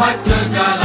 Segala